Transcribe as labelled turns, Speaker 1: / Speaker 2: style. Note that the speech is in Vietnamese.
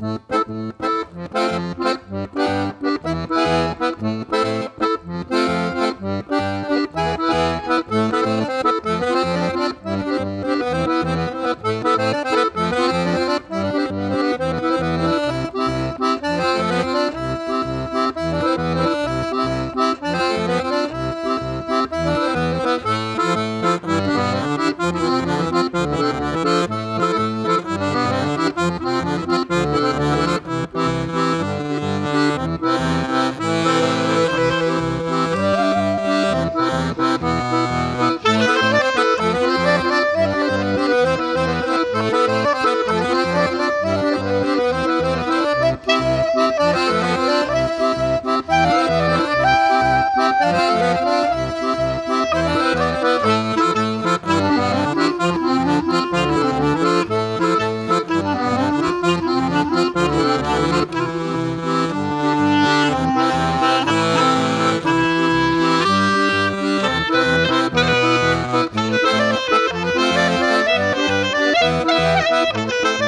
Speaker 1: Thank you. Música